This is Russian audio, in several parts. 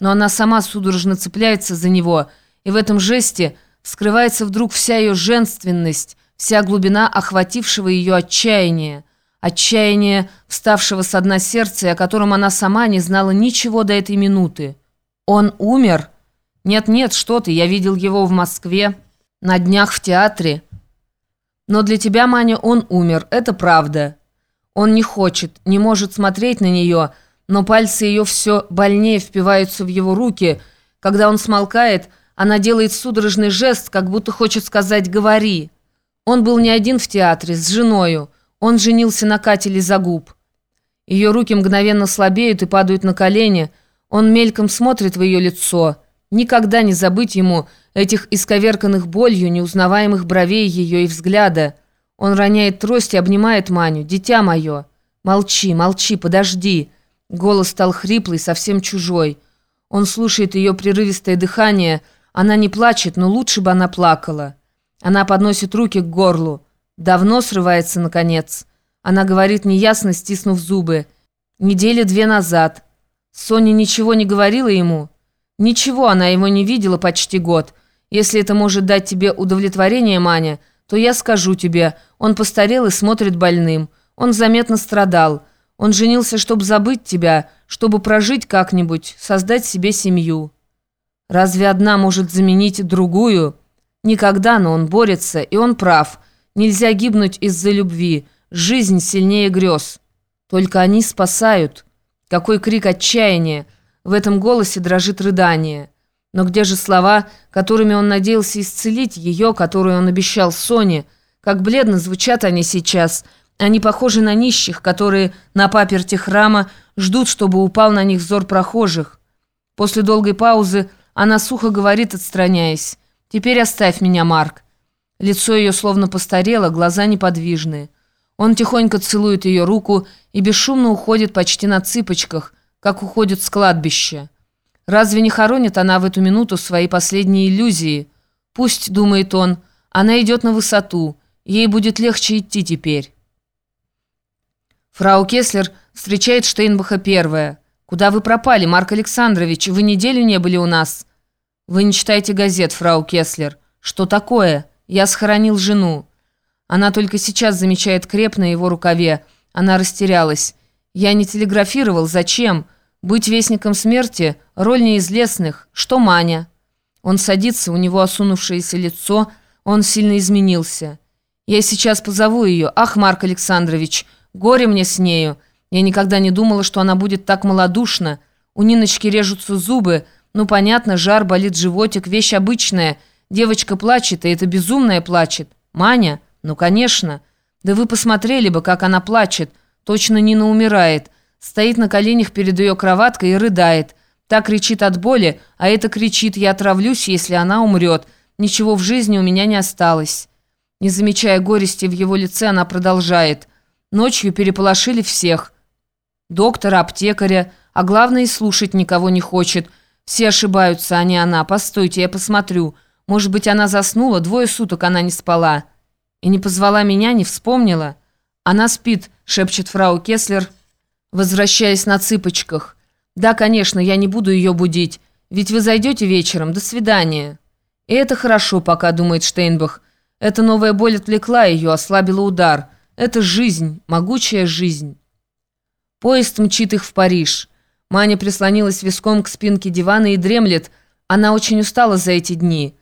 но она сама судорожно цепляется за него, и в этом жесте скрывается вдруг вся ее женственность, вся глубина охватившего ее отчаяния. Отчаяние, вставшего с дна сердца, о котором она сама не знала ничего до этой минуты. «Он умер?» «Нет-нет, что ты, я видел его в Москве, на днях в театре». «Но для тебя, Маня, он умер, это правда». Он не хочет, не может смотреть на нее, но пальцы ее все больнее впиваются в его руки. Когда он смолкает, она делает судорожный жест, как будто хочет сказать «говори». Он был не один в театре, с женою. Он женился на Кате Лизагуб. Ее руки мгновенно слабеют и падают на колени. Он мельком смотрит в ее лицо. Никогда не забыть ему этих исковерканных болью, неузнаваемых бровей ее и взгляда. Он роняет трость и обнимает Маню. «Дитя мое!» «Молчи, молчи, подожди!» Голос стал хриплый, совсем чужой. Он слушает ее прерывистое дыхание. Она не плачет, но лучше бы она плакала. Она подносит руки к горлу. Давно срывается, наконец. Она говорит неясно, стиснув зубы. Недели две назад. Соня ничего не говорила ему. Ничего она его не видела почти год. Если это может дать тебе удовлетворение, Маня, то я скажу тебе, он постарел и смотрит больным. Он заметно страдал. Он женился, чтобы забыть тебя, чтобы прожить как-нибудь, создать себе семью. Разве одна может заменить другую?» Никогда, но он борется, и он прав. Нельзя гибнуть из-за любви. Жизнь сильнее грез. Только они спасают. Какой крик отчаяния. В этом голосе дрожит рыдание. Но где же слова, которыми он надеялся исцелить ее, которую он обещал Соне? Как бледно звучат они сейчас. Они похожи на нищих, которые на паперте храма ждут, чтобы упал на них взор прохожих. После долгой паузы она сухо говорит, отстраняясь. «Теперь оставь меня, Марк». Лицо ее словно постарело, глаза неподвижные. Он тихонько целует ее руку и бесшумно уходит почти на цыпочках, как уходит с кладбища. Разве не хоронит она в эту минуту свои последние иллюзии? Пусть, думает он, она идет на высоту, ей будет легче идти теперь. Фрау Кеслер встречает Штейнбаха первая. «Куда вы пропали, Марк Александрович? Вы неделю не были у нас?» «Вы не читаете газет, фрау Кеслер. Что такое? Я схоронил жену». Она только сейчас замечает креп на его рукаве. Она растерялась. «Я не телеграфировал. Зачем? Быть вестником смерти – роль не из лесных. Что Маня?» Он садится, у него осунувшееся лицо, он сильно изменился. «Я сейчас позову ее. Ах, Марк Александрович, горе мне с нею. Я никогда не думала, что она будет так малодушна. У Ниночки режутся зубы, ну, понятно, жар, болит животик, вещь обычная. Девочка плачет, и это безумная плачет. Маня? Ну, конечно. Да вы посмотрели бы, как она плачет. Точно Нина умирает. Стоит на коленях перед ее кроваткой и рыдает. Та кричит от боли, а это кричит «я отравлюсь, если она умрет». Ничего в жизни у меня не осталось. Не замечая горести в его лице, она продолжает. Ночью переполошили всех. Доктора, аптекаря, а главное слушать никого не хочет – все ошибаются, а не она. Постойте, я посмотрю. Может быть, она заснула, двое суток она не спала. И не позвала меня, не вспомнила. Она спит, шепчет фрау Кеслер, возвращаясь на цыпочках. Да, конечно, я не буду ее будить. Ведь вы зайдете вечером. До свидания. И это хорошо, пока, думает Штейнбах. Эта новая боль отвлекла ее, ослабила удар. Это жизнь, могучая жизнь. Поезд мчит их в Париж. Маня прислонилась виском к спинке дивана и дремлет. Она очень устала за эти дни.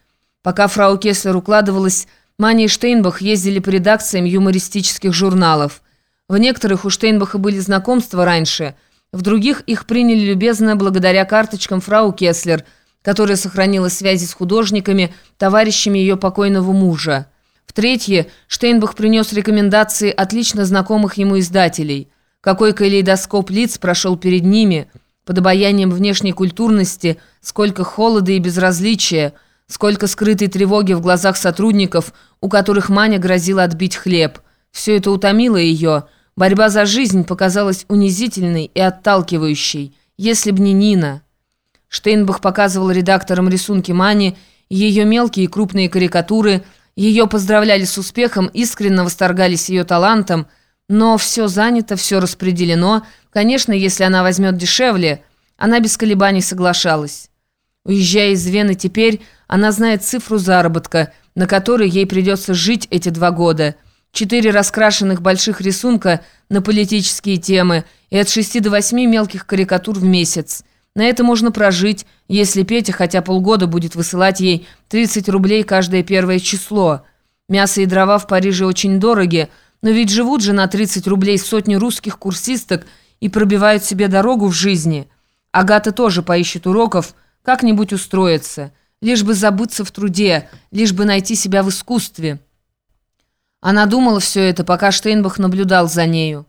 Пока фрау Кеслер укладывалась, Маня и Штейнбах ездили по редакциям юмористических журналов. В некоторых у Штейнбаха были знакомства раньше, в других их приняли любезно благодаря карточкам фрау Кеслер, которая сохранила связи с художниками, товарищами ее покойного мужа. В третье, Штейнбах принес рекомендации отлично знакомых ему издателей – какой калейдоскоп лиц прошел перед ними, под обаянием внешней культурности, сколько холода и безразличия, сколько скрытой тревоги в глазах сотрудников, у которых Маня грозила отбить хлеб. Все это утомило ее. Борьба за жизнь показалась унизительной и отталкивающей, если б не Нина. Штейнбах показывал редакторам рисунки Мани, ее мелкие и крупные карикатуры, ее поздравляли с успехом, искренне восторгались ее талантом – но все занято, все распределено. Конечно, если она возьмет дешевле, Она без колебаний соглашалась. Уезжая из Вены теперь, она знает цифру заработка, на которой ей придется жить эти два года. Четыре раскрашенных больших рисунка на политические темы и от шести до восьми мелких карикатур в месяц. На это можно прожить, если Петя хотя полгода будет высылать ей 30 рублей каждое первое число. Мясо и дрова в Париже очень дороги, но ведь живут же на 30 рублей сотни русских курсисток и пробивают себе дорогу в жизни. Агата тоже поищет уроков, как-нибудь устроиться, лишь бы забыться в труде, лишь бы найти себя в искусстве. Она думала все это, пока Штейнбах наблюдал за нею.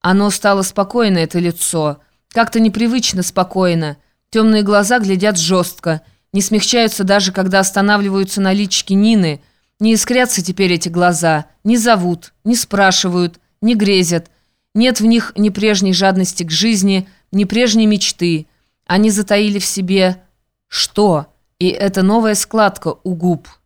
Оно стало спокойно, это лицо, как-то непривычно спокойно. Темные глаза глядят жестко, не смягчаются даже, когда останавливаются на личке Нины. Не искрятся теперь эти глаза, не зовут, не спрашивают, не грезят. Нет в них ни прежней жадности к жизни, ни прежней мечты. Они затаили в себе что? И это новая складка у губ –